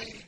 أن